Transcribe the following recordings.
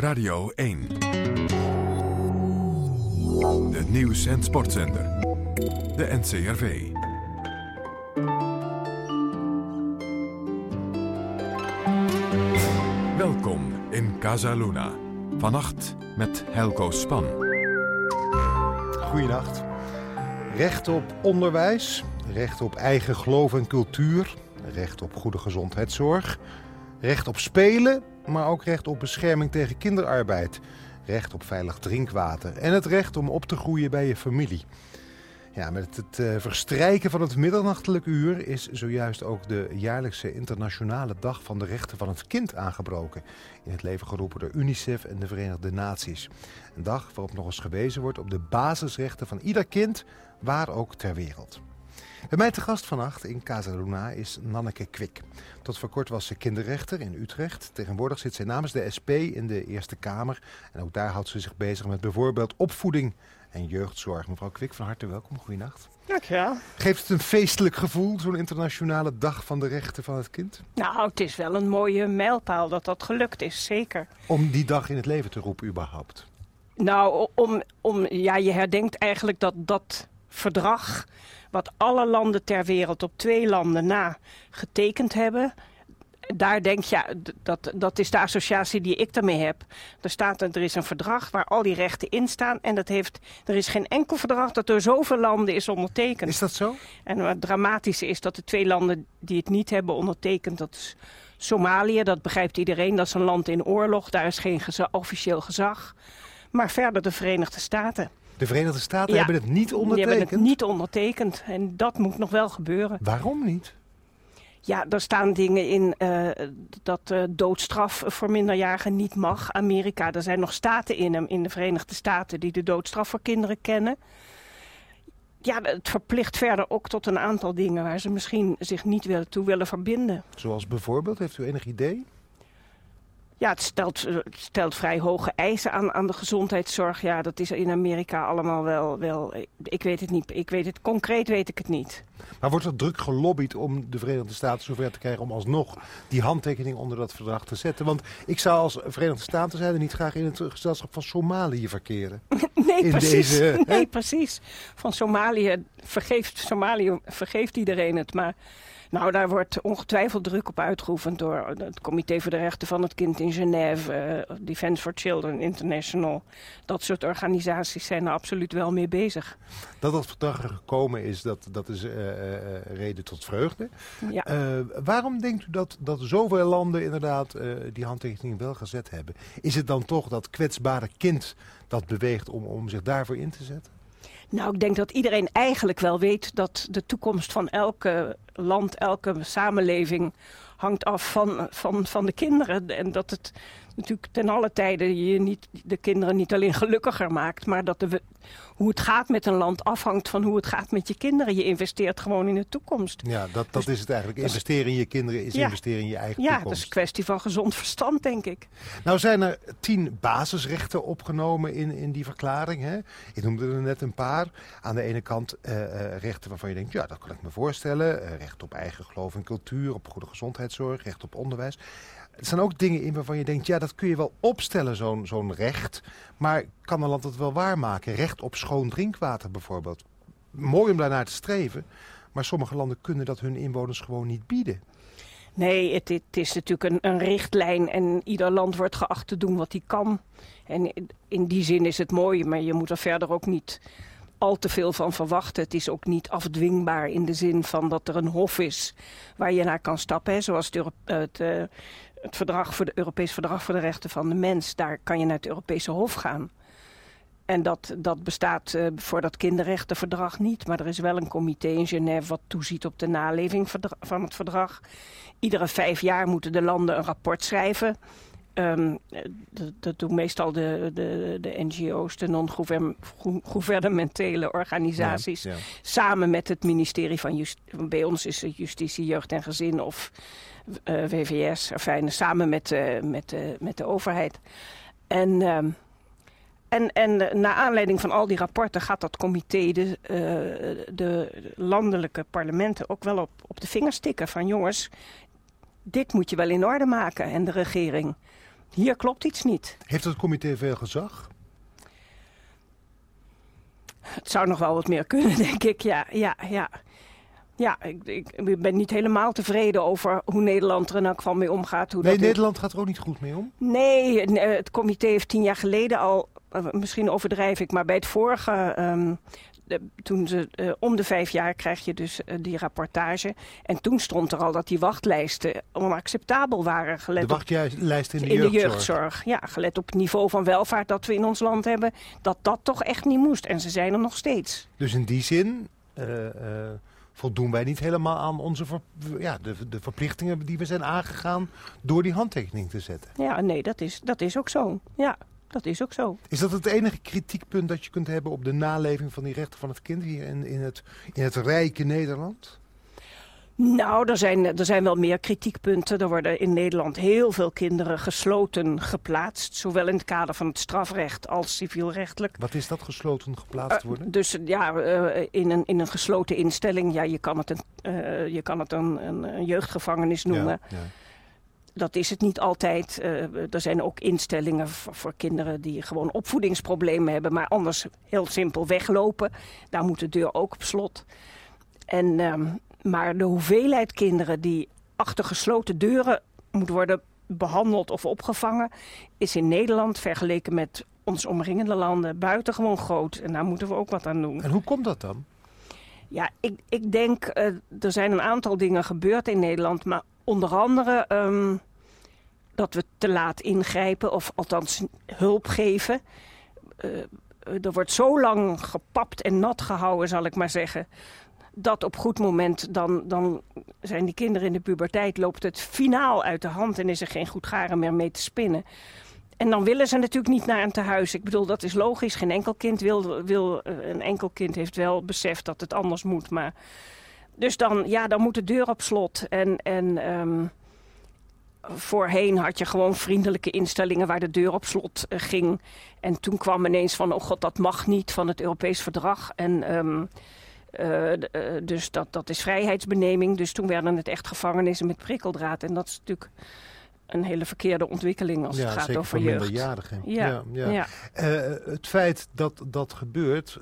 Radio 1. De nieuws- en sportzender. De NCRV. Welkom in Casa Luna. Vannacht met Helco Span. Goedenacht. Recht op onderwijs, recht op eigen geloof en cultuur, recht op goede gezondheidszorg, recht op spelen, maar ook recht op bescherming tegen kinderarbeid, recht op veilig drinkwater en het recht om op te groeien bij je familie. Ja, met het uh, verstrijken van het middernachtelijk uur is zojuist ook de jaarlijkse internationale dag van de rechten van het kind aangebroken. In het leven geroepen door UNICEF en de Verenigde Naties. Een dag waarop nog eens gewezen wordt op de basisrechten van ieder kind, waar ook ter wereld. Bij mij te gast vannacht in Casa Luna is Nanneke Kwik. Tot voor kort was ze kinderrechter in Utrecht. Tegenwoordig zit ze namens de SP in de Eerste Kamer. En ook daar houdt ze zich bezig met bijvoorbeeld opvoeding en jeugdzorg. Mevrouw Kwik, van harte welkom. Goedenacht. Dankjewel. Geeft het een feestelijk gevoel, zo'n internationale dag van de rechten van het kind? Nou, het is wel een mooie mijlpaal dat dat gelukt is, zeker. Om die dag in het leven te roepen überhaupt? Nou, om, om, ja, je herdenkt eigenlijk dat dat verdrag wat alle landen ter wereld op twee landen na getekend hebben. Daar denk je, ja, dat, dat is de associatie die ik daarmee heb. Er staat er is een verdrag waar al die rechten in staan. En dat heeft, er is geen enkel verdrag dat door zoveel landen is ondertekend. Is dat zo? En het dramatische is dat de twee landen die het niet hebben ondertekend, dat is Somalië, dat begrijpt iedereen, dat is een land in oorlog. Daar is geen officieel gezag. Maar verder de Verenigde Staten. De Verenigde Staten hebben het niet ondertekend? Die hebben het niet ondertekend. En dat moet nog wel gebeuren. Waarom niet? Ja, er staan dingen in uh, dat uh, doodstraf voor minderjarigen niet mag. Amerika, er zijn nog staten in hem, in de Verenigde Staten, die de doodstraf voor kinderen kennen. Ja, het verplicht verder ook tot een aantal dingen waar ze misschien zich niet willen, toe willen verbinden. Zoals bijvoorbeeld, heeft u enig idee? Ja, het stelt, het stelt vrij hoge eisen aan, aan de gezondheidszorg. Ja, dat is in Amerika allemaal wel, wel... Ik weet het niet. Ik weet het, concreet weet ik het niet. Maar wordt er druk gelobbyd om de Verenigde Staten zover te krijgen... om alsnog die handtekening onder dat verdrag te zetten? Want ik zou als Verenigde Staten zijn niet graag in het gezelschap van Somalië verkeren. Nee, in precies. Deze, nee, precies. Van Somalië vergeeft, Somalië vergeeft iedereen het, maar... Nou, daar wordt ongetwijfeld druk op uitgeoefend door het Comité voor de Rechten van het Kind in Genève, uh, Defense for Children International. Dat soort organisaties zijn er absoluut wel mee bezig. Dat dat verdrag er gekomen is, dat, dat is uh, uh, reden tot vreugde. Ja. waarom denkt u dat, dat zoveel landen inderdaad die handtekening wel gezet hebben? Is het dan toch dat kwetsbare kind dat beweegt om, om zich daarvoor in te zetten? Nou, ik denk dat iedereen eigenlijk wel weet dat de toekomst van elke land, elke samenleving hangt af van, van, van de kinderen. En dat het natuurlijk ten alle tijden je niet, de kinderen niet alleen gelukkiger maakt, maar dat de, hoe het gaat met een land afhangt van hoe het gaat met je kinderen. Je investeert gewoon in de toekomst. Ja, dat, dat dus, is het eigenlijk. Investeren in je kinderen is ja, investeren in je eigen ja, toekomst. Ja, dat is een kwestie van gezond verstand, denk ik. Nou zijn er tien basisrechten opgenomen in, in die verklaring. Hè? Ik noemde er net een paar. Aan de ene kant uh, uh, rechten waarvan je denkt, ja, dat kan ik me voorstellen. Uh, recht op eigen geloof en cultuur, op goede gezondheidszorg, recht op onderwijs. Er staan ook dingen in waarvan je denkt, ja, dat kun je wel opstellen, zo'n zo'n recht. Maar kan een land het wel waarmaken? Recht op schoon drinkwater bijvoorbeeld. Mooi om daarnaar te streven. Maar sommige landen kunnen dat hun inwoners gewoon niet bieden. Nee, het, is natuurlijk een, een, richtlijn en ieder land wordt geacht te doen wat hij kan. En in die zin is het mooi, maar je moet er verder ook niet al te veel van verwachten. Het is ook niet afdwingbaar in de zin van dat er een hof is waar je naar kan stappen. Zoals het, het, uh, het verdrag voor de Europees Verdrag voor de Rechten van de Mens. Daar kan je naar het Europese Hof gaan. En dat, dat bestaat uh, voor dat kinderrechtenverdrag niet. Maar er is wel een comité in Genève wat toeziet op de naleving van het verdrag. Iedere vijf jaar moeten de landen een rapport schrijven. Um, dat, dat, doen meestal de, de, de NGO's, de non-gouvernementele organisaties. Ja, ja. Samen met het ministerie van Justitie. Bij ons is het Justitie, Jeugd en Gezin of uh, WVS. Fijn, samen met, uh, met, uh, met de overheid. En... Um, en, en naar aanleiding van al die rapporten gaat dat comité de, de landelijke parlementen ook wel op, op de vingers tikken. Van jongens, dit moet je wel in orde maken en de regering. Hier klopt iets niet. Heeft het comité veel gezag? Het zou nog wel wat meer kunnen, denk ik. Ja, ja, ja. Ja, ik, ik ben niet helemaal tevreden over hoe Nederland er in elk geval mee omgaat. Hoe nee, dat Nederland gaat er ook niet goed mee om? Nee, het comité heeft tien jaar geleden al, eh, misschien overdrijf ik, maar bij het vorige um, toen ze, uh, om de vijf jaar krijg je dus uh, die rapportage. En toen stond er al dat die wachtlijsten onacceptabel waren. Gelet de wachtlijsten in de, in jeugdzorg. de jeugdzorg. Ja, gelet op het niveau van welvaart dat we in ons land hebben. Dat dat toch echt niet moest. En ze zijn er nog steeds. Dus in die zin... Uh, voldoen wij niet helemaal aan onze ver, ja, de, de verplichtingen die we zijn aangegaan door die handtekening te zetten. Ja, nee, dat is, dat is ook zo. Ja, dat is ook zo. Is dat het enige kritiekpunt dat je kunt hebben op de naleving van die rechten van het kind hier in, in, het, in het rijke Nederland? Nou, er zijn, er zijn wel meer kritiekpunten. Er worden in Nederland heel veel kinderen gesloten geplaatst. Zowel in het kader van het strafrecht als civielrechtelijk. Wat is dat, gesloten geplaatst worden? Uh, dus ja, uh, in, een, in een gesloten instelling. Ja, je kan het een, uh, je kan het een, een, een jeugdgevangenis noemen. Ja, ja. Dat is het niet altijd. er zijn ook instellingen voor, voor, kinderen die gewoon opvoedingsproblemen hebben. Maar anders heel simpel weglopen. Daar moet de deur ook op slot. En... Ehm, maar de hoeveelheid kinderen die achter gesloten deuren moet worden behandeld of opgevangen, is in Nederland vergeleken met ons omringende landen buitengewoon groot. En daar moeten we ook wat aan doen. En hoe komt dat dan? Ja, ik, ik denk, uh, er zijn een aantal dingen gebeurd in Nederland, maar onder andere um, dat we te laat ingrijpen of althans hulp geven. Uh, er wordt zo lang gepapt en nat gehouden, zal ik maar zeggen dat op goed moment, dan, dan zijn die kinderen in de puberteit, loopt het finaal uit de hand en is er geen goed garen meer mee te spinnen. En dan willen ze natuurlijk niet naar een tehuis. Ik bedoel, dat is logisch. Geen enkel kind wil, wil een enkel kind heeft wel beseft dat het anders moet. Maar dus dan, ja, dan moet de deur op slot. En, en um, voorheen had je gewoon vriendelijke instellingen waar de deur op slot uh, ging. En toen kwam ineens van, oh god, dat mag niet van het Europees Verdrag. En um, uh, uh, dus dat, dat is vrijheidsbeneming. Dus toen werden het echt gevangenissen met prikkeldraad. En dat is natuurlijk een hele verkeerde ontwikkeling als ja, het gaat zeker over voor jeugd. minderjarigen. Ja, ja, ja. ja. Uh, het feit dat dat gebeurt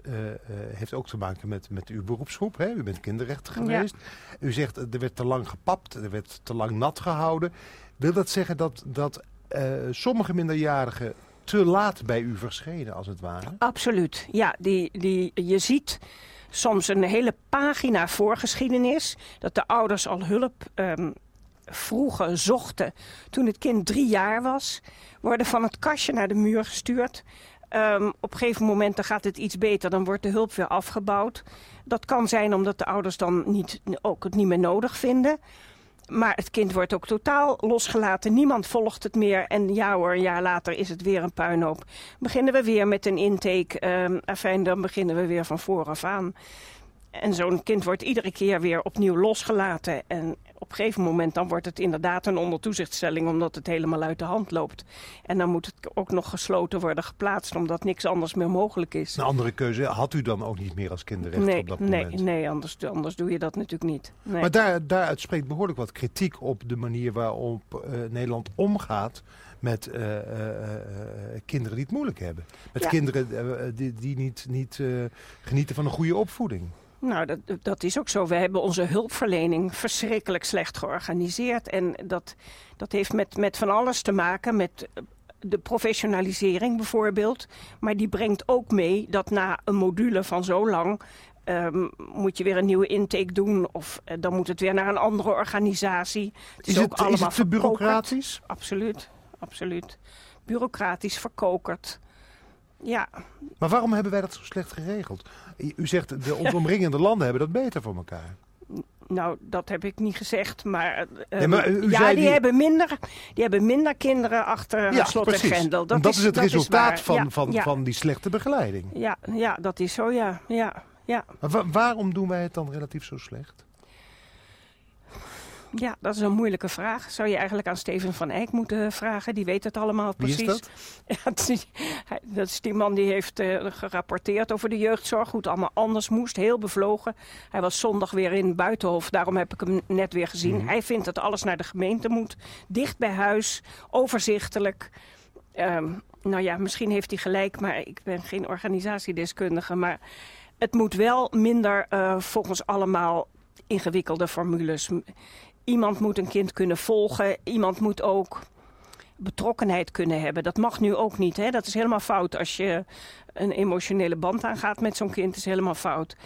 heeft ook te maken met, met uw beroepsgroep. Hè? U bent kinderrechter geweest. U zegt er werd te lang gepapt, er werd te lang nat gehouden. Wil dat zeggen dat, dat sommige minderjarigen te laat bij u verschenen, als het ware? Absoluut. Ja, die, die, je ziet soms een hele pagina voorgeschiedenis. Dat de ouders al hulp um, vroegen, zochten toen het kind drie jaar was. Worden van het kastje naar de muur gestuurd. Um, op een gegeven moment dan gaat het iets beter, dan wordt de hulp weer afgebouwd. Dat kan zijn omdat de ouders dan niet, ook het niet meer nodig vinden. Maar het kind wordt ook totaal losgelaten. Niemand volgt het meer. En ja hoor, een jaar later is het weer een puinhoop. Beginnen we weer met een intake. Um, dan beginnen we weer van vooraf aan. En zo'n kind wordt iedere keer weer opnieuw losgelaten. En op een gegeven moment dan wordt het inderdaad een ondertoezichtstelling... omdat het helemaal uit de hand loopt. En dan moet het ook nog gesloten worden geplaatst... omdat niks anders meer mogelijk is. Een andere keuze had u dan ook niet meer als kinderrechter nee, op dat nee, moment? Nee, anders, anders doe je dat natuurlijk niet. Nee. Maar daar, daaruit spreekt behoorlijk wat kritiek op de manier waarop uh, Nederland omgaat met uh, uh, kinderen die het moeilijk hebben. Met Ja. kinderen die, die niet, niet genieten van een goede opvoeding. Nou, dat, dat is ook zo. We hebben onze hulpverlening verschrikkelijk slecht georganiseerd. En dat, dat heeft met, met van alles te maken, met de professionalisering bijvoorbeeld. Maar die brengt ook mee dat na een module van zo lang... Um, moet je weer een nieuwe intake doen of uh, dan moet het weer naar een andere organisatie. Het Is, ook het, is allemaal het te bureaucratisch? Absoluut, absoluut. Bureaucratisch, verkokerd. Ja, Maar waarom hebben wij dat zo slecht geregeld? U zegt, de, onze omringende landen hebben dat beter voor elkaar. Nou, dat heb ik niet gezegd, maar, uh, Nee, maar u- u ja, zei die, die- hebben minder, die hebben minder kinderen achter Ja, slot precies. en grendel. Dat is het resultaat waar. van, ja, van, ja, van die slechte begeleiding. Ja, ja, dat is zo, ja. ja, ja. Maar wa- waarom doen wij het dan relatief zo slecht? Ja, dat is een moeilijke vraag. Zou je eigenlijk aan Steven van Eyck moeten vragen. Die weet het allemaal Wie precies. is dat? Ja, dat, is, die- hij- dat is die man die heeft eh, gerapporteerd over de jeugdzorg. Hoe het allemaal anders moest. Heel bevlogen. Hij was zondag weer in Buitenhof. Daarom heb ik hem net weer gezien. Mhm. Hij vindt dat alles naar de gemeente moet. Dicht bij huis. Overzichtelijk. Ehm, nou ja, misschien heeft hij gelijk. Maar ik ben geen organisatiedeskundige. Maar het moet wel minder eh, volgens allemaal ingewikkelde formules. Iemand moet een kind kunnen volgen. Iemand moet ook betrokkenheid kunnen hebben. Dat mag nu ook niet. Hè? Dat is helemaal fout. Als je een emotionele band aangaat met zo'n kind, is helemaal fout.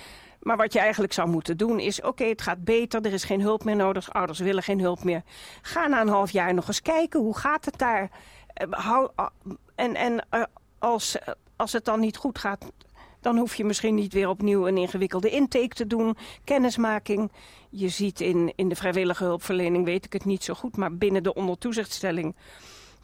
Maar wat je eigenlijk zou moeten doen is... oké, het gaat beter, er is geen hulp meer nodig. Ouders willen geen hulp meer. Ga na een half jaar nog eens kijken. Hoe gaat het daar? Eh, ah, en en eh, als, als het dan niet goed gaat... dan hoef je misschien niet weer opnieuw een ingewikkelde intake te doen. Kennismaking. Je ziet in, in de vrijwillige hulpverlening, weet ik het niet zo goed... maar binnen de ondertoezichtstelling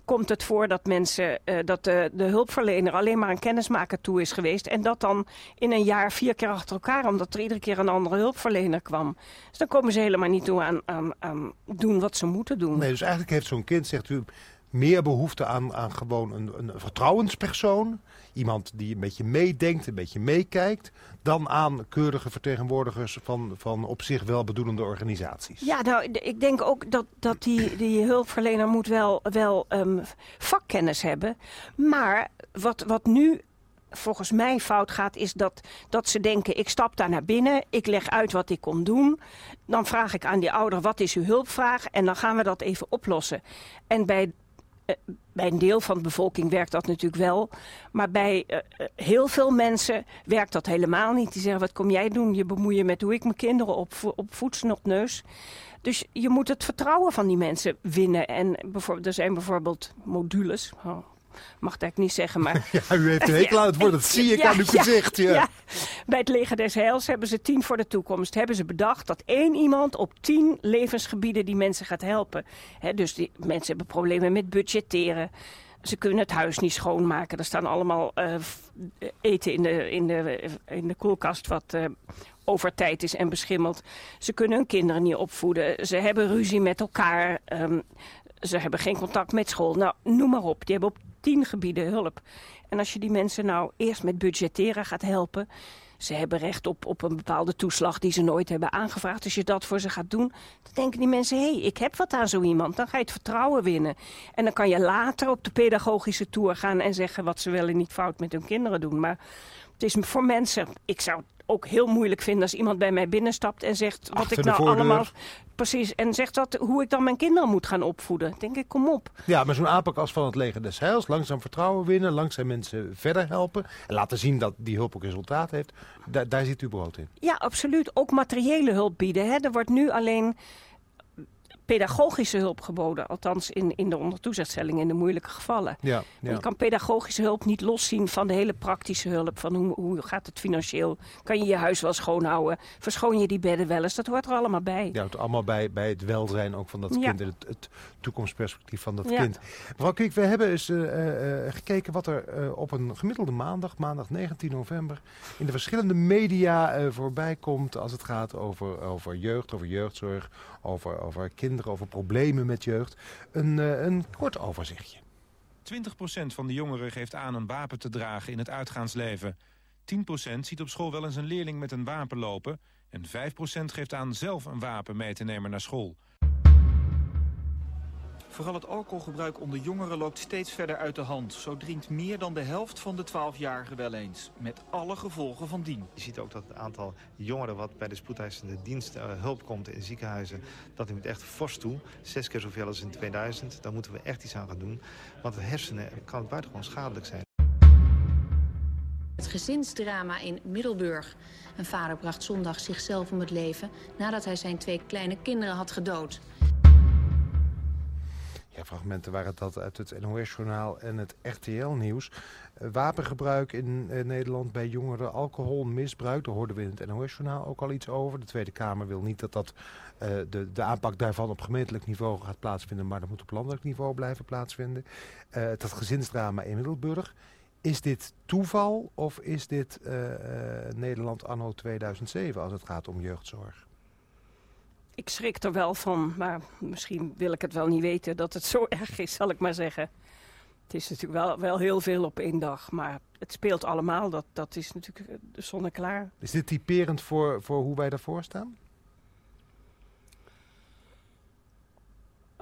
komt het voor dat mensen, eh, dat de, de hulpverlener alleen maar een kennismaker toe is geweest. En dat dan in een jaar vier keer achter elkaar, omdat er iedere keer een andere hulpverlener kwam. Dus dan komen ze helemaal niet toe aan, aan, aan doen wat ze moeten doen. Nee, dus eigenlijk heeft zo'n kind, zegt u, meer behoefte aan, aan gewoon een, een vertrouwenspersoon. Iemand die een beetje meedenkt, een beetje meekijkt. Dan aan keurige vertegenwoordigers van, van op zich welbedoelende organisaties. Ja, nou, ik denk ook dat, dat die, die hulpverlener moet wel, wel ehm, vakkennis hebben. Maar wat, wat nu volgens mij fout gaat, is dat, dat ze denken... ik stap daar naar binnen, ik leg uit wat ik kom doen. Dan vraag ik aan die ouder, wat is uw hulpvraag? En dan gaan we dat even oplossen. En bij, bij een deel van de bevolking werkt dat natuurlijk wel. Maar bij eh, eh, heel veel mensen werkt dat helemaal niet. Die zeggen, wat kom jij doen? Je bemoeien met hoe ik mijn kinderen opvo opvoed, snotneus. Dus je moet het vertrouwen van die mensen winnen. En er zijn bijvoorbeeld modules. Oh, mag dat ik niet zeggen, maar Ja, u heeft een hekel aan het woord, dat zie ik Ja, aan uw gezicht. Ja. ja. Bij het Leger des Heils hebben ze tien voor de toekomst. Hebben ze bedacht dat één iemand op tien levensgebieden die mensen gaat helpen. Dus die mensen hebben problemen met budgetteren. Ze kunnen het huis niet schoonmaken. Er staan allemaal eh, eten in de, in, de, in de koelkast wat eh, over tijd is en beschimmeld. Ze kunnen hun kinderen niet opvoeden. Ze hebben ruzie met elkaar. Ehm, ze hebben geen contact met school. Nou, noem maar op. Die hebben op tien gebieden hulp. En als je die mensen nou eerst met budgetteren gaat helpen... Ze hebben recht op, op een bepaalde toeslag die ze nooit hebben aangevraagd. Als je dat voor ze gaat doen, dan denken die mensen... hé, hey, ik heb wat aan zo iemand. Dan ga je het vertrouwen winnen. En dan kan je later op de pedagogische tour gaan... en zeggen wat ze wel en niet fout met hun kinderen doen. Maar het is voor mensen... Ik zou het ook heel moeilijk vinden als iemand bij mij binnenstapt... en zegt wat Achter ik nou allemaal... Precies, en zegt dat, hoe ik dan mijn kinderen moet gaan opvoeden. Denk ik, kom op. Ja, maar zo'n aanpak als van het leger des heils, langzaam vertrouwen winnen, langzaam mensen verder helpen en laten zien dat die hulp ook resultaat heeft, daar, daar zit uw brood in. Ja, absoluut. Ook materiële hulp bieden. Hè. Er wordt nu alleen pedagogische hulp geboden. Althans in, in de ondertoezichtstelling in de moeilijke gevallen. Ja, Je kan pedagogische hulp niet loszien van de hele praktische hulp. Van hoe, hoe gaat het financieel? Kan je je huis wel schoonhouden? Verschoon je die bedden wel eens? Dat hoort er allemaal bij. Ja, het allemaal bij, bij het welzijn ook van dat Ja. kind en het, het toekomstperspectief van dat kind. Mevrouw Kiek, we hebben eens eh, eh, eh, gekeken wat er op een gemiddelde maandag, maandag 19 november, in de verschillende media voorbij komt als het gaat over, over jeugd, over jeugdzorg, over, over kinderen, over problemen met jeugd. Een, eh, een kort overzichtje. 20% van de jongeren geeft aan een wapen te dragen in het uitgaansleven. 10% ziet op school wel eens een leerling met een wapen lopen... en 5% geeft aan zelf een wapen mee te nemen naar school. Vooral het alcoholgebruik onder jongeren loopt steeds verder uit de hand. Zo drinkt meer dan de helft van de 12-jarigen wel eens. Met alle gevolgen van dien. Je ziet ook dat het aantal jongeren wat bij de spoedeisende dienst eh, hulp komt in ziekenhuizen, dat neemt echt fors toe. Zes keer zoveel als in 2000. Daar moeten we echt iets aan gaan doen. Want de hersenen kan buitengewoon schadelijk zijn. Het gezinsdrama in Middelburg. Een vader bracht zondag zichzelf om het leven nadat hij zijn twee kleine kinderen had gedood. Fragmenten waren dat uit het NOS-journaal en het RTL-nieuws. Eh, wapengebruik in eh, Nederland bij jongeren, alcoholmisbruik, daar hoorden we in het NOS-journaal ook al iets over. De Tweede Kamer wil niet dat dat, eh, de, de aanpak daarvan op gemeentelijk niveau gaat plaatsvinden, maar dat moet op landelijk niveau blijven plaatsvinden. Dat gezinsdrama in Middelburg. Is dit toeval of is dit Nederland anno 2007 als het gaat om jeugdzorg? Ik schrik er wel van, maar misschien wil ik het wel niet weten dat het zo erg is, zal ik maar zeggen. Het is natuurlijk wel, wel heel veel op één dag, maar het speelt allemaal. Dat, dat is natuurlijk de zonne klaar. Is dit typerend voor, voor hoe wij daarvoor staan?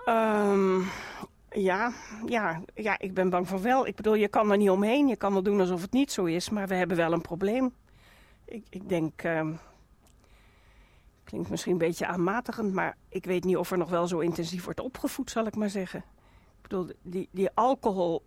Um, ja, ja, ja, ik ben bang van wel. Ik bedoel, je kan er niet omheen. Je kan wel doen alsof het niet zo is, maar we hebben wel een probleem. Ik, ik denk, uh, klinkt misschien een beetje aanmatigend, maar ik weet niet of er nog wel zo intensief wordt opgevoed, zal ik maar zeggen. Ik bedoel, die, die alcohol.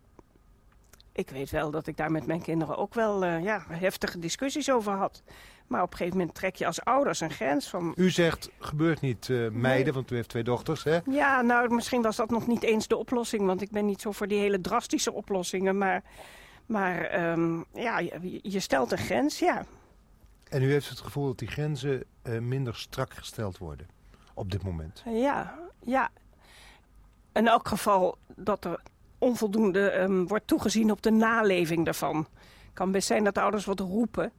Ik weet wel dat ik daar met mijn kinderen ook wel uh, ja, heftige discussies over had. Maar op een gegeven moment trek je als ouders een grens van... U zegt, gebeurt niet uh, meiden, nee. want u heeft twee dochters, hè? Ja, nou, misschien was dat nog niet eens de oplossing. Want ik ben niet zo voor die hele drastische oplossingen. Maar, maar um, ja, je, je, stelt een grens, ja. En u heeft het gevoel dat die grenzen uh, minder strak gesteld worden op dit moment? Ja, ja. In elk geval dat er onvoldoende um, wordt toegezien op de naleving daarvan. Het kan best zijn dat de ouders wat roepen...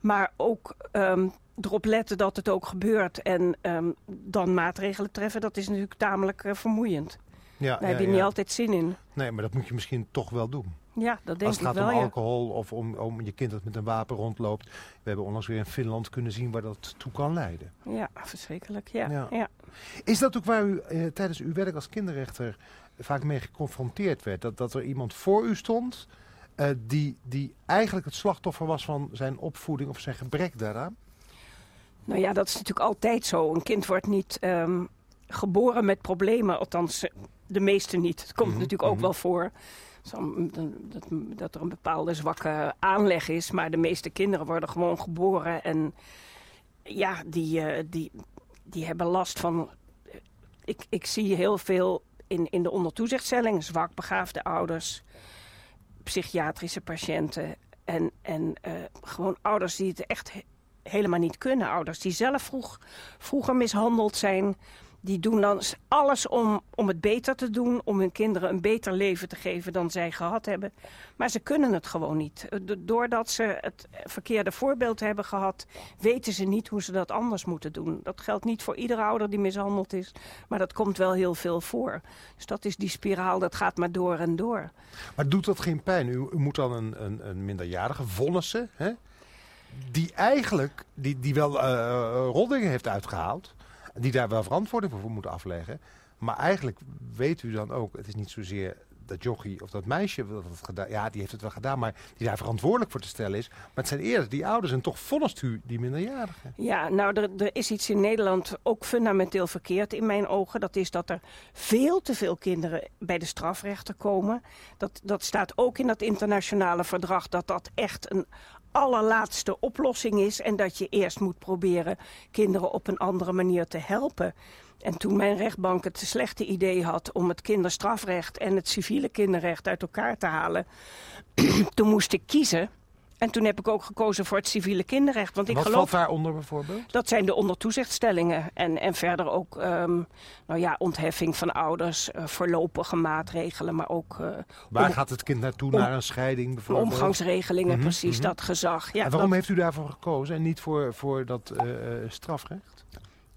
Maar ook um, erop letten dat het ook gebeurt en um, dan maatregelen treffen, dat is natuurlijk tamelijk uh, vermoeiend. Ja, Daar ja, heb je ja. niet altijd zin in. Nee, maar dat moet je misschien toch wel doen. Ja, dat denk Als het ik gaat wel, om alcohol of om, om je kind dat met een wapen rondloopt. We hebben onlangs weer in Finland kunnen zien waar dat toe kan leiden. Ja, verschrikkelijk. Ja. ja. Is dat ook waar u eh, tijdens uw werk als kinderrechter vaak mee geconfronteerd werd? Dat, dat er iemand voor u stond uh, die, die eigenlijk het slachtoffer was van zijn opvoeding of zijn gebrek daaraan? Nou ja, dat is natuurlijk altijd zo. Een kind wordt niet um, geboren met problemen, althans eh, de meeste niet. Het komt mm -hmm, natuurlijk ook mm -hmm. wel voor dat, er een bepaalde zwakke aanleg is. Maar de meeste kinderen worden gewoon geboren en ja, die, uh, die, die hebben last van... Ik, ik zie heel veel in, in de ondertoezichtstelling, zwak begaafde ouders psychiatrische patiënten en, en uh, gewoon ouders die het echt he helemaal niet kunnen. Ouders die zelf vroeg, vroeger mishandeld zijn. Die doen dan alles om, om het beter te doen, om hun kinderen een beter leven te geven dan zij gehad hebben. Maar ze kunnen het gewoon niet. Doordat ze het verkeerde voorbeeld hebben gehad, weten ze niet hoe ze dat anders moeten doen. Dat geldt niet voor iedere ouder die mishandeld is, maar dat komt wel heel veel voor. Dus dat is die spiraal, dat gaat maar door en door. Maar doet dat geen pijn? U, moet dan een, een, een minderjarige vonnissen, hè? die eigenlijk, die, die wel uh, heeft uitgehaald die daar wel verantwoording voor moeten afleggen. Maar eigenlijk weet u dan ook, het is niet zozeer dat jochie of dat meisje dat het gedaan, ja, die heeft het wel gedaan, maar die daar verantwoordelijk voor te stellen is. Maar het zijn eerder die ouders en toch vonnist u die minderjarigen. Ja, nou, er, er, is iets in Nederland ook fundamenteel verkeerd in mijn ogen. Dat is dat er veel te veel kinderen bij de strafrechter komen. Dat, dat staat ook in dat internationale verdrag dat dat echt een allerlaatste oplossing is... en dat je eerst moet proberen kinderen op een andere manier te helpen. En toen mijn rechtbank het slechte idee had om het kinderstrafrecht... en het civiele kinderrecht uit elkaar te halen... toen moest ik kiezen... En toen heb ik ook gekozen voor het civiele kinderrecht. Want ik Wat geloof, valt daaronder bijvoorbeeld? Dat zijn de ondertoezichtstellingen. En, en verder ook um, nou ja, ontheffing van ouders, uh, voorlopige maatregelen, maar ook... Uh, Waar om, gaat het kind naartoe? Om, naar een scheiding bijvoorbeeld? Omgangsregelingen, mm -hmm, precies, mm -hmm. dat gezag. Ja, en waarom dat, heeft u daarvoor gekozen en niet voor, voor dat uh, strafrecht?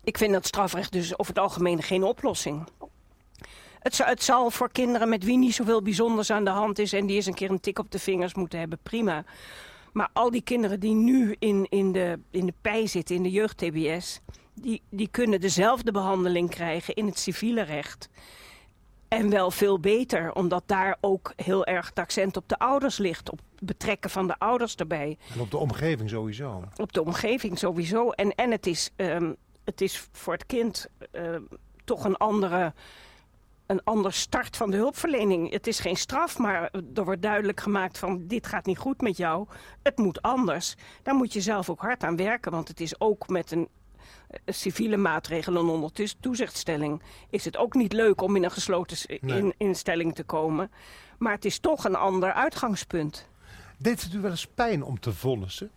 Ik vind dat strafrecht dus over het algemeen geen oplossing. Het, het, zal voor kinderen met wie niet zoveel bijzonders aan de hand is... en die eens een keer een tik op de vingers moeten hebben, prima. Maar al die kinderen die nu in, in, de, in de pij zitten, in de jeugd-TBS... Die, die kunnen dezelfde behandeling krijgen in het civiele recht. En wel veel beter, omdat daar ook heel erg het accent op de ouders ligt. Op betrekken van de ouders erbij. En op de omgeving sowieso. Op de omgeving sowieso. En, en het, is, um, het is voor het kind uh, toch een andere een ander start van de hulpverlening. Het is geen straf, maar er wordt duidelijk gemaakt van dit gaat niet goed met jou. Het moet anders. Daar moet je zelf ook hard aan werken, want het is ook met een civiele maatregelen onder toezichtstelling... is het ook niet leuk om in een gesloten in, instelling te komen. Maar het is toch een ander uitgangspunt. Deed het u wel eens pijn om te vonnissen?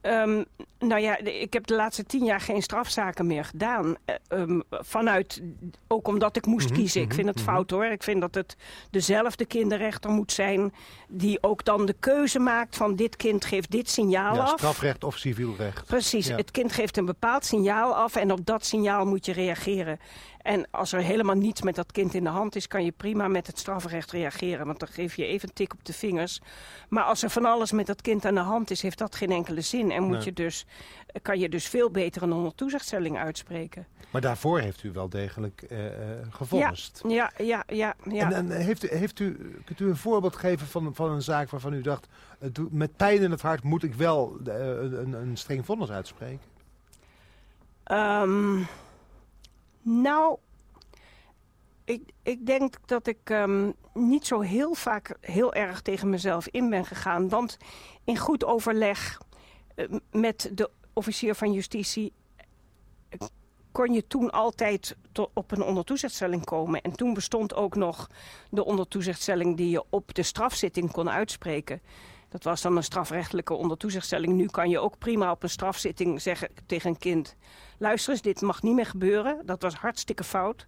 Ehm, nou ja, ik heb de laatste tien jaar geen strafzaken meer gedaan. Eh, ehm, vanuit, ook omdat ik moest Mhm, kiezen. Ik mhm, vind het mhm. fout hoor. Ik vind dat het dezelfde kinderrechter moet zijn... die ook dan de keuze maakt van dit kind geeft dit signaal Ja, af. strafrecht of civiel recht. Precies, Ja. het kind geeft een bepaald signaal af en op dat signaal moet je reageren. En als er helemaal niets met dat kind in de hand is, kan je prima met het strafrecht reageren. Want dan geef je even een tik op de vingers. Maar als er van alles met dat kind aan de hand is, heeft dat geen enkele zin. En moet Nee. je dus, kan je dus veel beter een ondertoezichtstelling uitspreken. Maar daarvoor heeft u wel degelijk eh eh, gevonnist. Ja, ja, ja. ja. En, en heeft, u, heeft u, kunt u een voorbeeld geven van, van een zaak waarvan u dacht... met pijn in het hart moet ik wel eh, een, een streng vonnis uitspreken? Ehm, nou, ik, ik denk dat ik ehm, niet zo heel vaak heel erg tegen mezelf in ben gegaan. Want in goed overleg eh, met de officier van justitie eh, kon je toen altijd op een ondertoezichtstelling komen. En toen bestond ook nog de ondertoezichtstelling die je op de strafzitting kon uitspreken. Dat was dan een strafrechtelijke ondertoezichtstelling. Nu kan je ook prima op een strafzitting zeggen tegen een kind... luister eens, dit mag niet meer gebeuren. Dat was hartstikke fout.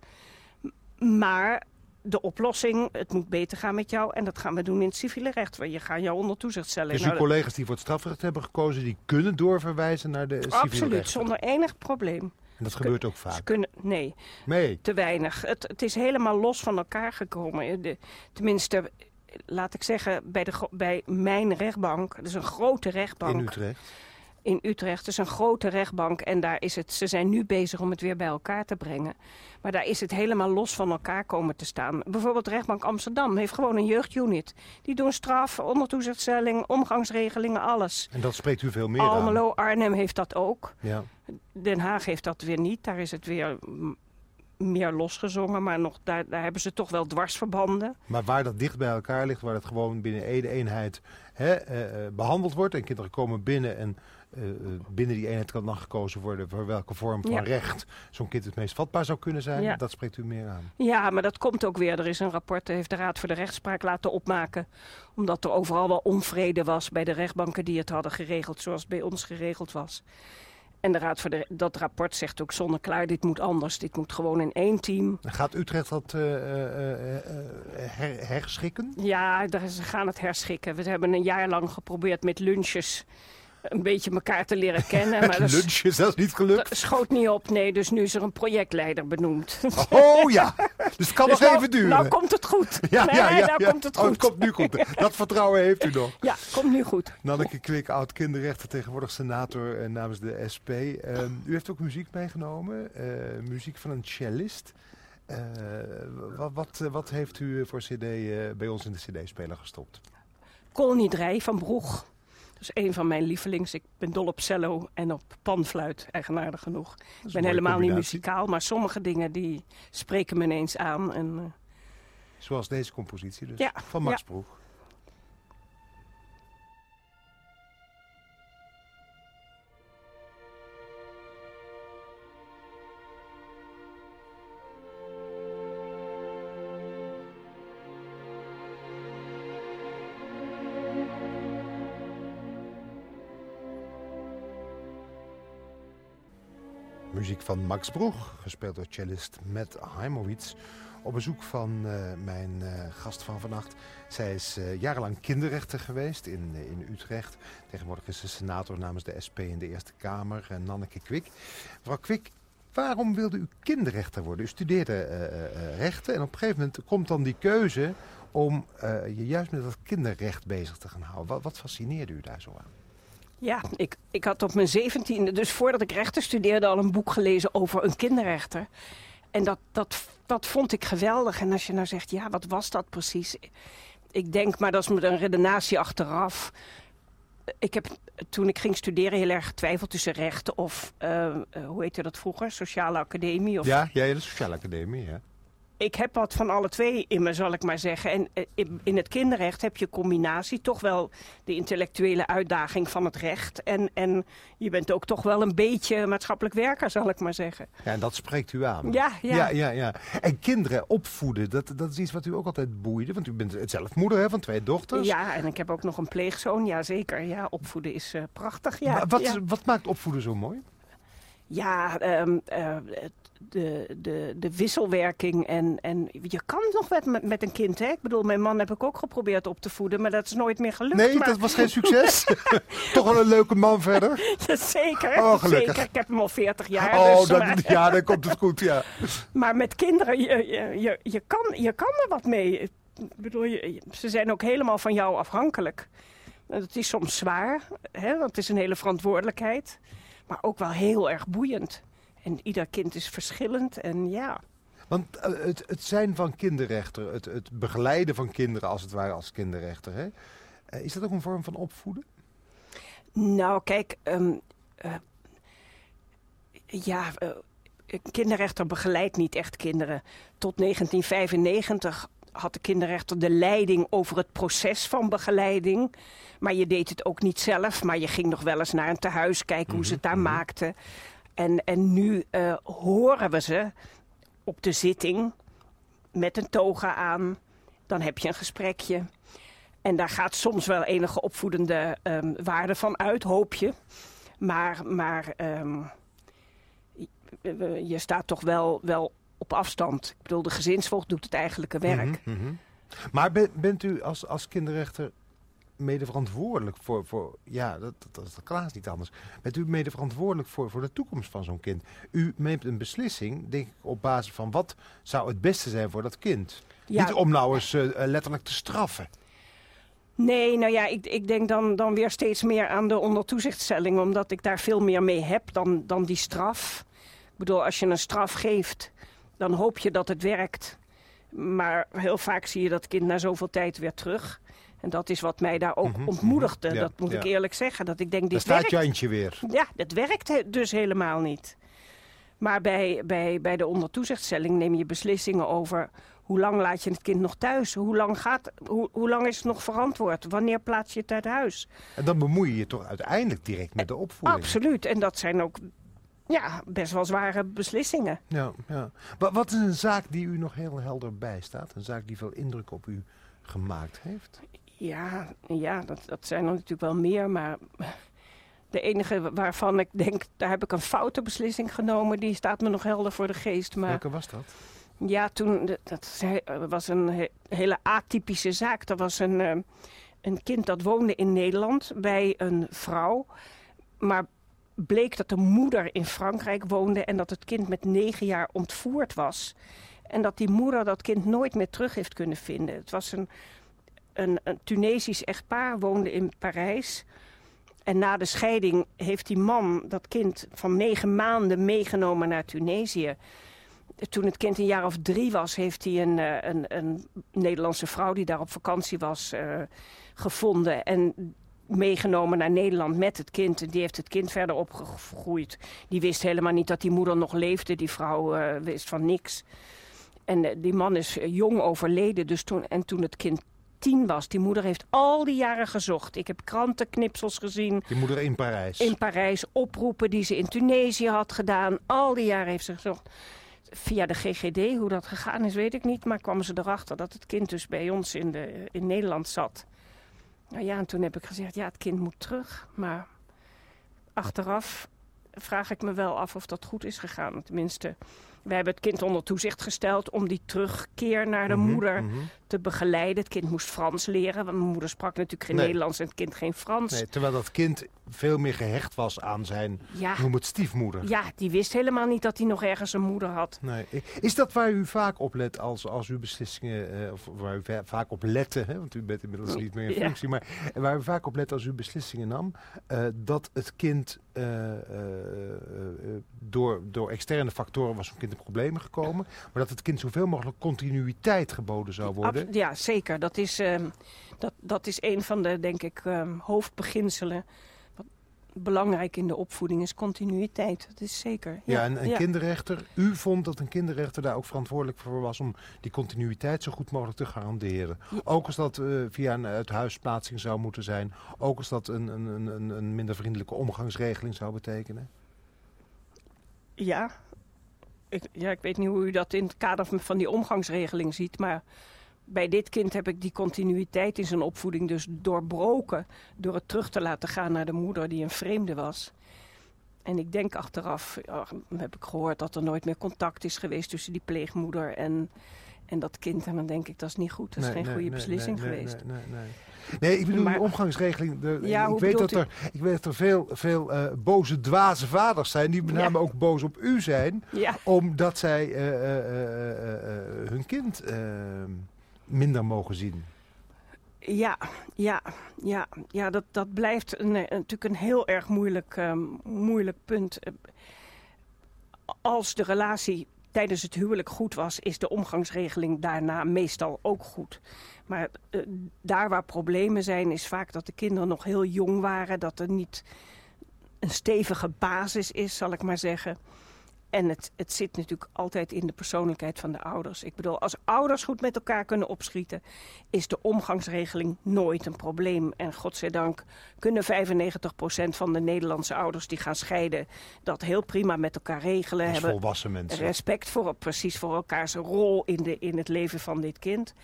Maar de oplossing, het moet beter gaan met jou... en dat gaan we doen in het civiele recht. Want je gaat jou onder toezichtstelling. Dus uw Nou, collega's die voor het strafrecht hebben gekozen... die kunnen doorverwijzen naar de civiele Absoluut, zonder enig probleem. En dat gebeurt ook Ze vaak. kunnen, nee, Nee. te weinig. Het, het is helemaal los van elkaar gekomen. De, tenminste, laat ik zeggen, bij, de, bij mijn rechtbank... is een grote rechtbank In Utrecht. in Utrecht. Is een grote rechtbank en daar is het, ze zijn nu bezig om het weer bij elkaar te brengen. Maar daar is het helemaal los van elkaar komen te staan. Bijvoorbeeld rechtbank Amsterdam heeft gewoon een jeugdunit. Die doen straf, ondertoezichtstelling, omgangsregelingen, alles. En dat spreekt u veel meer aan. Almelo, Arnhem heeft dat ook. Ja. Den Haag heeft dat weer niet. Daar is het weer mm, meer losgezongen. Maar nog, daar, daar hebben ze toch wel dwarsverbanden. Maar waar dat dicht bij elkaar ligt, waar het gewoon binnen één eenheid hè, eh, eh, behandeld wordt... en kinderen komen binnen en eh, binnen die eenheid kan dan gekozen worden... voor welke vorm van Ja. recht zo'n kind het meest vatbaar zou kunnen zijn. Ja. Dat spreekt u meer aan. Ja, maar dat komt ook weer. Er is een rapport, dat heeft de Raad voor de Rechtspraak laten opmaken. Omdat er overal wel onvrede was bij de rechtbanken die het hadden geregeld zoals het bij ons geregeld was. En de Raad voor de, dat rapport zegt ook zonneklaar, dit moet anders. Dit moet gewoon in één team. Gaat Utrecht dat eh, eh, eh, her- herschikken? Ja, ze gaan het herschikken. We hebben een jaar lang geprobeerd met lunches een beetje elkaar te leren kennen. Maar dat, Lunch is dat niet gelukt? dat schoot niet op. Nee, dus nu is er een projectleider benoemd. Oh ja, dus het kan Dus nog nou- even duren. Nou komt het goed. ja, nee, ja, ja, nou ja. komt het Oh, goed. het komt nu goed. Dat vertrouwen heeft u nog. Ja, komt nu goed. Nanneke Kwik, oud kinderrechter, tegenwoordig senator eh, namens de SP. Ehm, u heeft ook muziek meegenomen, eh, muziek van een cellist. Eh, wat, wat, wat heeft u voor cd bij ons in de cd-speler gestopt? Kolniederij van Broeg. Dat is een van mijn lievelings. Ik ben dol op cello en op panfluit, eigenaardig genoeg. Ik ben helemaal niet muzikaal, maar sommige dingen die spreken me ineens aan. En, eh, Zoals deze compositie dus, Ja, van Max Broeg. Muziek van Max Broeg, gespeeld door cellist Matt Heimowitz. Op bezoek van eh, mijn eh, gast van vannacht. Zij is eh, jarenlang kinderrechter geweest in, in Utrecht. Tegenwoordig is ze senator namens de SP in de Eerste Kamer. Nanneke Kwik. Mevrouw Kwik, waarom wilde u kinderrechter worden? U studeerde rechten en op een gegeven moment komt dan die keuze... om je juist met dat kinderrecht bezig te gaan houden. Wat, wat fascineerde u daar zo aan? Ja, ik, ik had op mijn zeventiende, dus voordat ik rechten studeerde, al een boek gelezen over een kinderrechter. En dat, dat, dat vond ik geweldig. En als je nou zegt, ja, wat was dat precies? Ik denk, maar dat is met een redenatie achteraf. Ik heb toen ik ging studeren heel erg getwijfeld tussen rechten of, eh, eh, hoe heette dat vroeger, sociale academie. Of Ja, jij de Sociale Academie, ja. Ik heb wat van alle twee in me, zal ik maar zeggen. En eh, in, in het kinderrecht heb je combinatie. Toch wel de intellectuele uitdaging van het recht. En, en je bent ook toch wel een beetje maatschappelijk werker, zal ik maar zeggen. Ja, en dat spreekt u aan. Ja, ja. ja, ja, ja. En kinderen opvoeden, dat, dat is iets wat u ook altijd boeide. Want u bent zelf moeder hè, van twee dochters. Ja, en ik heb ook nog een pleegzoon. Ja, zeker. Ja, opvoeden is uh, prachtig. Ja, Maar wat, ja. wat maakt opvoeden zo mooi? Ja, ehm, eh, de, de, de wisselwerking. En, en je kan nog wat met, met een kind, hè? Ik bedoel, mijn man heb ik ook geprobeerd op te voeden, maar dat is nooit meer gelukt. Nee, maar... dat was geen succes. Toch wel een leuke man verder. Ja, zeker, Oh, gelukkig. zeker. Ik heb hem al 40 jaar. Oh, dus, dat, maar, ja, dan komt het goed, ja. maar met kinderen, je, je, je, je, kan, je kan er wat mee. Ik bedoel, je, ze zijn ook helemaal van jou afhankelijk. Het is soms zwaar, hè, want het is een hele verantwoordelijkheid. Maar ook wel heel erg boeiend. En ieder kind is verschillend en ja... Want eh, het, het zijn van kinderrechter, het, het begeleiden van kinderen als het ware als kinderrechter, hè? Eh, is dat ook een vorm van opvoeden? Nou, kijk, ehm, eh, ja, kinderrechter begeleidt niet echt kinderen. Tot 1995 had de kinderrechter de leiding over het proces van begeleiding. Maar je deed het ook niet zelf, maar je ging nog wel eens naar een tehuis kijken hoe ze het daar maakten. En, en nu eh, horen we ze op de zitting met een toga aan. Dan heb je een gesprekje. En daar gaat soms wel enige opvoedende ehm, waarde van uit, hoop je. Maar, maar ehm, je, je staat toch wel, wel op afstand. Ik bedoel, de gezinsvoogd doet het eigenlijke werk. Mhm, mhm. Maar ben- bent u als, als kinderrechter mede verantwoordelijk voor, voor ja, dat, dat, dat is Klaas niet anders. Bent u mede verantwoordelijk voor, voor de toekomst van zo'n kind? U neemt een beslissing, denk ik, op basis van wat zou het beste zijn voor dat kind? Ja. Niet om nou eens eh, eh, letterlijk te straffen. Nee, nou ja, ik, ik denk dan, dan weer steeds meer aan de ondertoezichtstelling, omdat ik daar veel meer mee heb dan, dan die straf. Ik bedoel, als je een straf geeft, dan hoop je dat het werkt. Maar heel vaak zie je dat kind na zoveel tijd weer terug. En dat is wat mij daar ook Mhm, ontmoedigde. mhm. Ja, dat moet ja. ik eerlijk zeggen. Dat ik denk, Daar dit staat werkt. Jantje weer. Ja, dat werkt he- dus helemaal niet. Maar bij, bij, bij de ondertoezichtstelling neem je beslissingen over hoe lang laat je het kind nog thuis? Hoe lang, gaat, hoe, hoe lang is het nog verantwoord? Wanneer plaats je het uit huis? En dan bemoei je je toch uiteindelijk direct met de opvoeding. Absoluut. En dat zijn ook ja, best wel zware beslissingen. Ja, ja. Wa- Wat is een zaak die u nog heel helder bijstaat? Een zaak die veel indruk op u gemaakt heeft? Ja, ja dat, dat zijn er natuurlijk wel meer, maar de enige waarvan ik denk, daar heb ik een foute beslissing genomen, die staat me nog helder voor de geest. Maar Welke was dat? ja, toen, dat- was een he- hele atypische zaak. Er was een, eh, een kind dat woonde in Nederland bij een vrouw, maar bleek dat de moeder in Frankrijk woonde en dat het kind met negen jaar ontvoerd was. En dat die moeder dat kind nooit meer terug heeft kunnen vinden. Het was een, een, een Tunesisch echtpaar, woonde in Parijs. En na de scheiding heeft die man dat kind van negen maanden meegenomen naar Tunesië. Toen het kind een jaar of drie was, heeft hij een, eh, een, een Nederlandse vrouw die daar op vakantie was eh, gevonden. En meegenomen naar Nederland met het kind. En die heeft het kind verder opgegroeid. Die wist helemaal niet dat die moeder nog leefde. Die vrouw eh, wist van niks. En eh, die man is eh, jong overleden. Dus toen, en toen het kind tien was, die moeder heeft al die jaren gezocht. Ik heb krantenknipsels gezien Die moeder in Parijs. in Parijs, oproepen die ze in Tunesië had gedaan. Al die jaren heeft ze gezocht. Via de GGD, hoe dat gegaan is, weet ik niet. Maar kwamen ze erachter dat het kind dus bij ons in, de, in Nederland zat. Nou ja, en toen heb ik gezegd, ja, het kind moet terug. Maar achteraf vraag ik me wel af of dat goed is gegaan. Tenminste, we hebben het kind onder toezicht gesteld om die terugkeer naar de Mhm, moeder mhm. te begeleiden. Het kind moest Frans leren, want mijn moeder sprak natuurlijk geen Nee. Nederlands en het kind geen Frans. Nee, terwijl dat kind veel meer gehecht was aan zijn, Ja. noem het stiefmoeder. Ja, die wist helemaal niet dat hij nog ergens een moeder had. Nee. Is dat waar u vaak op let als, als u beslissingen, eh, of waar u va- vaak op lette, hè? want u bent inmiddels niet meer in Ja. functie, maar waar u vaak op let als u beslissingen nam, eh, dat het kind eh, door, door externe factoren was zo'n kind problemen gekomen, maar dat het kind zoveel mogelijk continuïteit geboden zou worden? Ab- ja, zeker. Dat is, ehm, dat, dat is een van de, denk ik, ehm, hoofdbeginselen. Wat, belangrijk in de opvoeding is continuïteit. Dat is zeker. Ja, en een kinderrechter, u vond dat een kinderrechter daar ook verantwoordelijk voor was om die continuïteit zo goed mogelijk te garanderen. Ook als dat uh, via een uithuisplaatsing zou moeten zijn, ook als dat een, een, een, een minder vriendelijke omgangsregeling zou betekenen. Ja. Ik, ja, ik weet niet hoe u dat in het kader van die omgangsregeling ziet, maar bij dit kind heb ik die continuïteit in zijn opvoeding dus doorbroken door het terug te laten gaan naar de moeder die een vreemde was. En ik denk achteraf, heb ik gehoord dat er nooit meer contact is geweest tussen die pleegmoeder en, en dat kind. En dan denk ik, dat is niet goed, dat is geen goede beslissing geweest. Nee, nee, nee. ik bedoel, maar, die omgangsregeling. De, ja, ik, weet dat er, ik weet dat er veel, veel uh, boze, dwaze vaders zijn, die met name ook boos op u zijn, omdat zij uh, uh, hun kind minder mogen zien. Ja, ja, ja, ja dat, dat blijft een, eh, natuurlijk een heel erg moeilijk, moeilijk punt. Eh, als de relatie tijdens het huwelijk goed was, is de omgangsregeling daarna meestal ook goed. Maar uh, daar waar problemen zijn, is vaak dat de kinderen nog heel jong waren, dat er niet een stevige basis is, zal ik maar zeggen. En het, het zit natuurlijk altijd in de persoonlijkheid van de ouders. Ik bedoel, als ouders goed met elkaar kunnen opschieten, is de omgangsregeling nooit een probleem. En godzijdank kunnen 95% van de Nederlandse ouders die gaan scheiden dat heel prima met elkaar regelen. Als hebben volwassen mensen. Respect voor, precies voor elkaars rol in, de, in het leven van dit kind.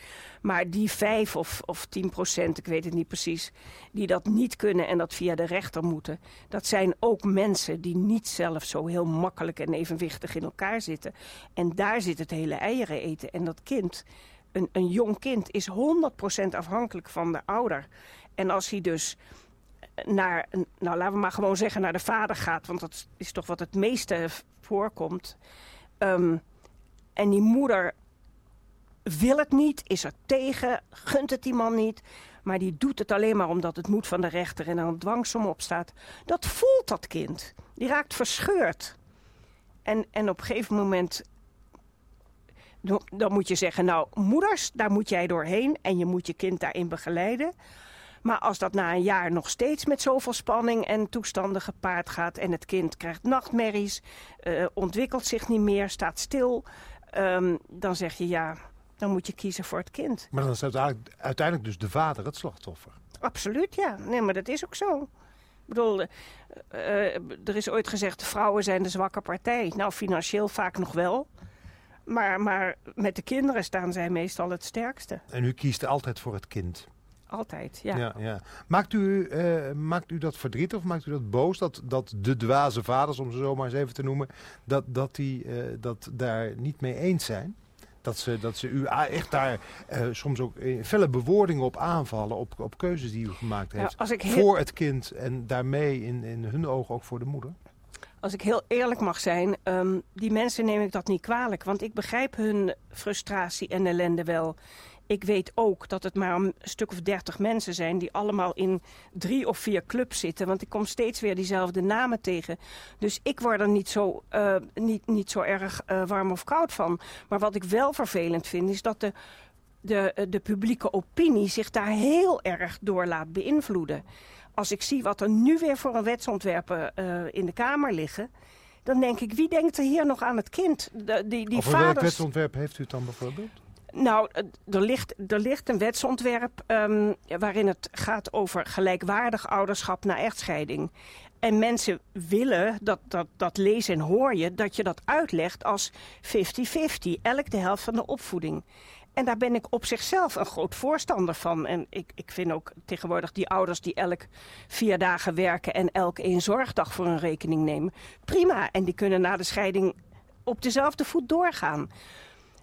Maar die 5 of, of 10 procent, ik weet het niet precies, die dat niet kunnen en dat via de rechter moeten, dat zijn ook mensen die niet zelf zo heel makkelijk en in elkaar zitten. En daar zit het hele eieren eten. En dat kind, een, een jong kind, is 100% afhankelijk van de ouder. En als hij dus naar, nou laten we maar gewoon zeggen, naar de vader gaat, want dat is toch wat het meeste voorkomt. Ehm, en die moeder wil het niet, is er tegen, gunt het die man niet. Maar die doet het alleen maar omdat het moet van de rechter en een dwangsom op staat. Dat voelt dat kind. Die raakt verscheurd. En, en op een gegeven moment dan moet je zeggen, nou moeders, daar moet jij doorheen en je moet je kind daarin begeleiden. Maar als dat na een jaar nog steeds met zoveel spanning en toestanden gepaard gaat en het kind krijgt nachtmerries, uh, ontwikkelt zich niet meer, staat stil, um, dan zeg je ja, dan moet je kiezen voor het kind. Maar dan is uiteindelijk, uiteindelijk dus de vader het slachtoffer. Absoluut, ja. Nee, maar dat is ook zo. Ik bedoel, uh, er is ooit gezegd, vrouwen zijn de zwakke partij. Nou, financieel vaak nog wel. Maar, maar met de kinderen staan zij meestal het sterkste. En u kiest altijd voor het kind? Altijd, ja. ja, ja. Maakt, u, uh, maakt u dat verdriet of maakt u dat boos? Dat, dat de dwaze vaders, om ze zo maar eens even te noemen... dat, dat die uh, dat daar niet mee eens zijn? Dat ze, dat ze u echt daar uh, soms ook felle bewoordingen op aanvallen... op, op keuzes die u gemaakt heeft ja, voor het kind... en daarmee in, in hun ogen ook voor de moeder? Als ik heel eerlijk mag zijn, um, die mensen neem ik dat niet kwalijk. Want ik begrijp hun frustratie en ellende wel. Ik weet ook dat het maar een stuk of dertig mensen zijn... die allemaal in drie of vier clubs zitten. Want ik kom steeds weer diezelfde namen tegen. Dus ik word er niet zo, uh, niet, niet zo erg uh, warm of koud van. Maar wat ik wel vervelend vind, is dat de, de, de publieke opinie... zich daar heel erg door laat beïnvloeden. Als ik zie wat er nu weer voor een wetsontwerpen uh, in de Kamer liggen dan denk ik, wie denkt er hier nog aan het kind? De, die, die Over vaders... welk wetsontwerp heeft u het dan bijvoorbeeld? Nou, er ligt, er ligt een wetsontwerp um, waarin het gaat over gelijkwaardig ouderschap na echtscheiding. En mensen willen, dat, dat, dat lezen en hoor je, dat je dat uitlegt als 50-50. Elk de helft van de opvoeding. En daar ben ik op zichzelf een groot voorstander van. En ik, ik vind ook tegenwoordig die ouders die elk vier dagen werken... en elk één zorgdag voor een rekening nemen. Prima, en die kunnen na de scheiding op dezelfde voet doorgaan.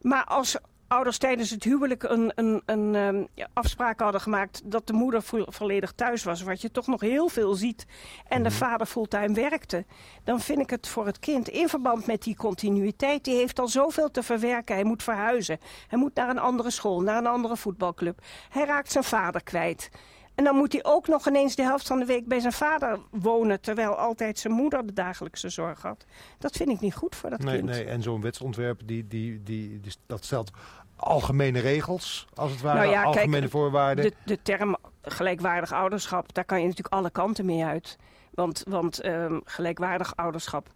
Maar als ouders tijdens het huwelijk een, een, een um, afspraak hadden gemaakt dat de moeder vo volledig thuis was, wat je toch nog heel veel ziet, en de mhm. vader fulltime werkte, dan vind ik het voor het kind in verband met die continuïteit, die heeft al zoveel te verwerken. Hij moet verhuizen, hij moet naar een andere school, naar een andere voetbalclub. Hij raakt zijn vader kwijt. En dan moet hij ook nog ineens de helft van de week bij zijn vader wonen... terwijl altijd zijn moeder de dagelijkse zorg had. Dat vind ik niet goed voor dat nee, kind. Nee, en zo'n wetsontwerp, die, die, die, die, dat stelt algemene regels, als het ware, nou algemene voorwaarden. De, de term gelijkwaardig ouderschap, daar kan je natuurlijk alle kanten mee uit. Want, want ehm, gelijkwaardig ouderschap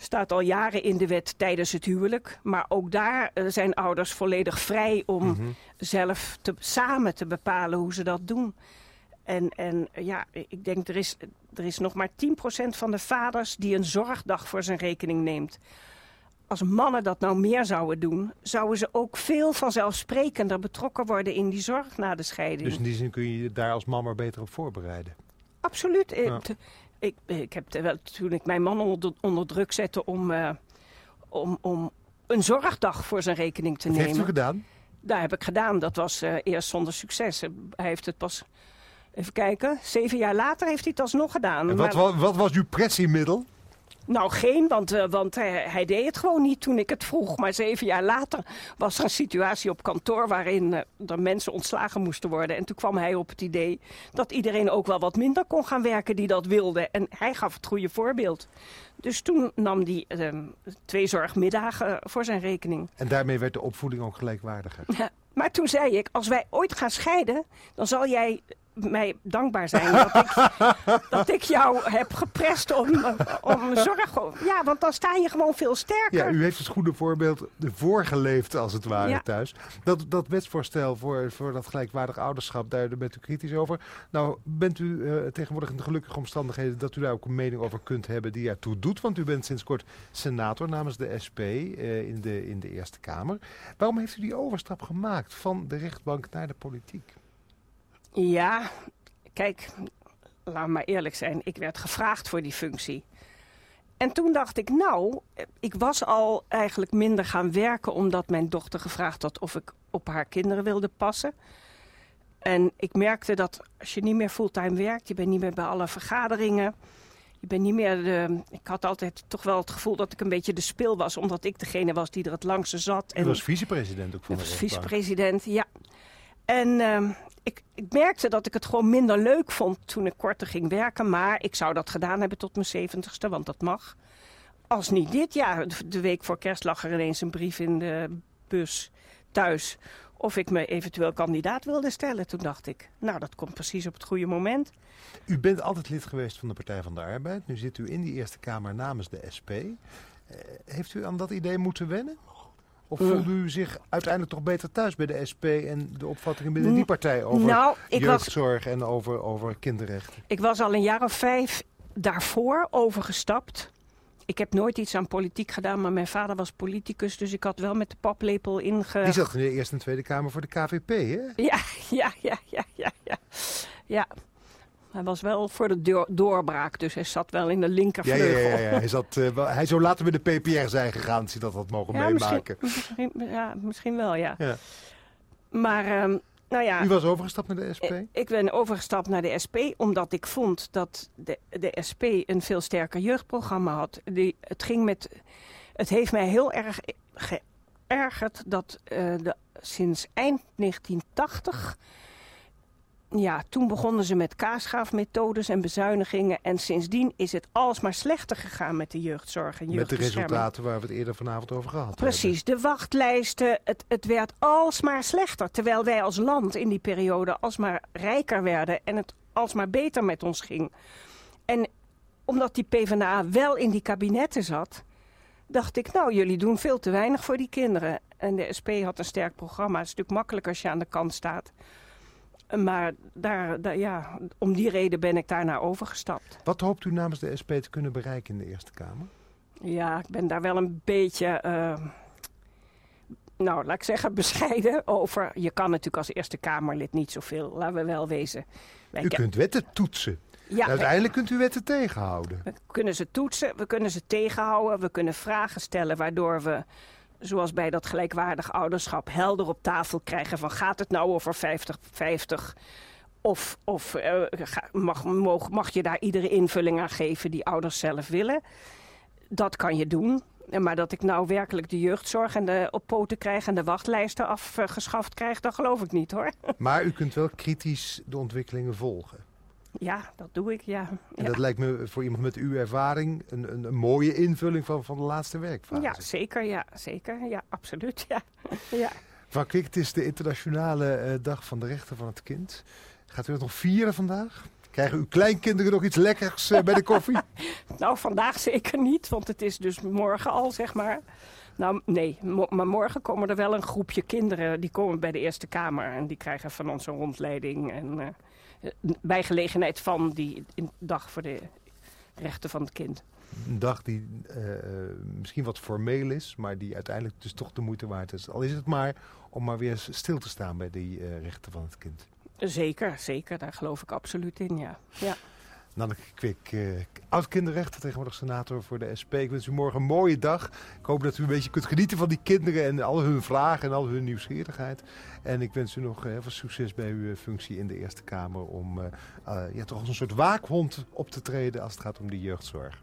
staat al jaren in de wet tijdens het huwelijk. Maar ook daar eh, zijn ouders volledig vrij om Mhm. zelf te, samen te bepalen hoe ze dat doen. En, en eh, ja, ik denk er is, er is nog maar 10% van de vaders die een zorgdag voor zijn rekening neemt. Als mannen dat nou meer zouden doen, zouden ze ook veel vanzelfsprekender betrokken worden in die zorg na de scheiding. Dus in die zin kun je je daar als man maar beter op voorbereiden. Absoluut. Eh, Ja. Ik, ik heb wel, toen ik mijn man onder, onder druk zette om, eh, om, om een zorgdag voor zijn rekening te Wat heeft u nemen. gedaan? Daar heb ik gedaan. Dat was eh, eerst zonder succes. Hij heeft het pas, even kijken, zeven jaar later heeft hij het alsnog gedaan. En wat, Maar- wa- wat was uw pressiemiddel? Nou, geen, want, eh, want hij, hij deed het gewoon niet toen ik het vroeg. Maar zeven jaar later was er een situatie op kantoor waarin eh, er mensen ontslagen moesten worden. En toen kwam hij op het idee dat iedereen ook wel wat minder kon gaan werken die dat wilde. En hij gaf het goede voorbeeld. Dus toen nam hij eh, twee zorgmiddagen voor zijn rekening. En daarmee werd de opvoeding ook gelijkwaardiger. Ja, maar toen zei ik, als wij ooit gaan scheiden, dan zal jij mij dankbaar zijn dat ik, dat ik jou heb geprest om, om zorg. Ja, want dan sta je gewoon veel sterker. Ja, u heeft het goede voorbeeld voorgeleefd als het ware Ja. thuis. Dat, dat wetsvoorstel voor, voor dat gelijkwaardig ouderschap, daar bent u kritisch over. Nou, bent u eh, tegenwoordig in de gelukkige omstandigheden dat u daar ook een mening over kunt hebben die ertoe doet? Want u bent sinds kort senator namens de SP eh, in, de, in de Eerste Kamer. Waarom heeft u die overstap gemaakt van de rechtbank naar de politiek? Ja, kijk, laat maar eerlijk zijn. Ik werd gevraagd voor die functie. En toen dacht ik, nou, ik was al eigenlijk minder gaan werken omdat mijn dochter gevraagd had of ik op haar kinderen wilde passen. En ik merkte dat als je niet meer fulltime werkt, je bent niet meer bij alle vergaderingen. Je bent niet meer de. Ik had altijd toch wel het gevoel dat ik een beetje de spil was, omdat ik degene was die er het langste zat. U was vicepresident ook van Ik was vicepresident, ja. En ehm, ik, merkte dat ik het gewoon minder leuk vond toen ik korter ging werken. Maar ik zou dat gedaan hebben tot mijn zeventigste, want dat mag. Als niet dit jaar, de- de week voor kerst lag er ineens een brief in de bus thuis. Of ik me eventueel kandidaat wilde stellen. Toen dacht ik, nou dat komt precies op het goede moment. U bent altijd lid geweest van de Partij van de Arbeid. Nu zit u in die Eerste Kamer namens de SP. Eh, heeft u aan dat idee moeten wennen? Of Eh. voelde u zich uiteindelijk toch beter thuis bij de SP en de opvattingen binnen die partij over nou, was, jeugdzorg en over, over kinderrechten? ik was al een jaar of vijf daarvoor overgestapt. Ik heb nooit iets aan politiek gedaan, maar mijn vader was politicus. Dus ik had wel met de paplepel inge... Die zat in de Eerste en Tweede Kamer voor de KVP, hè? Ja, ja, ja, ja, ja, ja. Ja. Hij was wel voor de door- doorbraak, dus hij zat wel in de linkervleugel. ja, ja, ja. Hij, zat, eh, hij zou later bij de PPR zijn gegaan, als hij dat had mogen misschien, meemaken. misschien, ja, misschien wel, ja. Maar, ehm, nou ja, U was overgestapt naar de SP? ik, ik ben overgestapt naar de SP omdat ik vond dat de, de SP een veel sterker jeugdprogramma had. Die, het, ging met, het heeft mij heel erg geërgerd dat eh, de, sinds eind 1980 ja, toen begonnen ze met kaasschaafmethodes en bezuinigingen. En sindsdien is het alsmaar slechter gegaan met de jeugdzorg en Met de resultaten waar we het eerder vanavond over gehad hebben. Precies, de wachtlijsten, het, het werd alsmaar slechter. Terwijl wij als land in die periode alsmaar rijker werden en het alsmaar beter met ons ging. En omdat die PvdA wel in die kabinetten zat, dacht ik, nou, jullie doen veel te weinig voor die kinderen. En de SP had een sterk programma. Het is natuurlijk makkelijk als je aan de kant staat. Maar daar, daar, ja, om die reden ben ik daarna overgestapt. Wat hoopt u namens de SP te kunnen bereiken in de Eerste Kamer? Ja, ik ben daar wel een beetje, eh, nou, laat ik zeggen, bescheiden over. Je kan natuurlijk als Eerste Kamerlid niet zoveel, laten we wel wezen. Wij U kunt wetten toetsen. ja, Uiteindelijk kunt u wetten tegenhouden. we kunnen ze toetsen, we kunnen ze tegenhouden, we kunnen vragen stellen waardoor we, zoals bij dat gelijkwaardig ouderschap, helder op tafel krijgen van gaat het nou over 50-50? Of, of eh, mag, mag, mag je daar iedere invulling aan geven die ouders zelf willen? Dat kan je doen. En Maar dat ik nou werkelijk de jeugdzorg en de op poten krijg en de wachtlijsten afgeschaft krijg, dat geloof ik niet hoor. Maar u kunt wel kritisch de ontwikkelingen volgen. Ja, dat doe ik, ja. En Ja, dat lijkt me voor iemand met uw ervaring een, een, een mooie invulling van, van de laatste werkfase. ja zeker, ja, zeker. Ja, absoluut, ja. ja. Van Kwik, het is de internationale eh, dag van de rechten van het kind. Gaat u dat nog vieren vandaag? Krijgen uw kleinkinderen nog iets lekkers bij de koffie? nou, vandaag zeker niet, want het is dus morgen al, zeg maar. Nou, nee, maar morgen komen er wel een groepje kinderen... die komen bij de Eerste Kamer en die krijgen van ons een rondleiding... en bij gelegenheid van die dag voor de rechten van het kind. Een dag die uh, misschien wat formeel is, maar die uiteindelijk dus toch de moeite waard is. Al is het maar om maar weer stil te staan bij die uh, rechten van het kind. Zeker, zeker. Daar geloof ik absoluut in, ja. ja. Nanneke Kwik, uh, oud-kinderrechten, tegenwoordig senator voor de SP. Ik wens u morgen een mooie dag. Ik hoop dat u een beetje kunt genieten van die kinderen en al hun vragen en al hun nieuwsgierigheid. En ik wens u nog heel veel succes bij uw functie in de Eerste Kamer om ja, toch als een soort waakhond op te treden als het gaat om die jeugdzorg.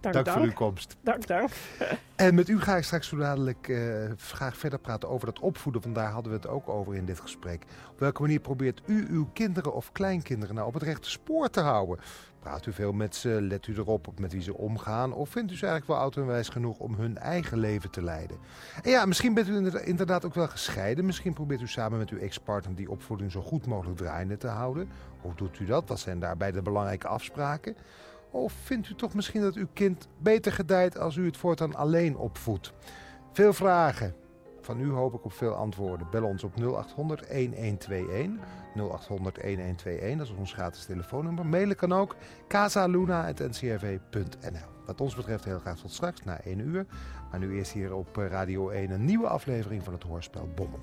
Dank, dank, voor uw komst. Dank, dank. En met u ga ik straks zo dadelijk uh, graag verder praten over dat opvoeden. Want daar hadden we het ook over in dit gesprek. Op welke manier probeert u uw kinderen of kleinkinderen nou op het rechte spoor te houden? Praat u veel met ze? Let u erop met wie ze omgaan? Of vindt u ze eigenlijk wel oud en wijs genoeg om hun eigen leven te leiden? En ja, misschien bent u inderdaad ook wel gescheiden. Misschien probeert u samen met uw ex-partner die opvoeding zo goed mogelijk draaiende te houden. Hoe doet u dat? Wat zijn daarbij de belangrijke afspraken? Of vindt u toch misschien dat uw kind beter gedijt als u het voortaan alleen opvoedt? Veel vragen. Van u hoop ik op veel antwoorden. Bel ons op 0800 1121. 0800 1121, dat is ons gratis telefoonnummer. Mailen kan ook casaluna.ncrv.nl. Wat ons betreft heel graag tot straks, na 1 uur. Maar nu eerst hier op Radio 1 een nieuwe aflevering van het hoorspel Bommel.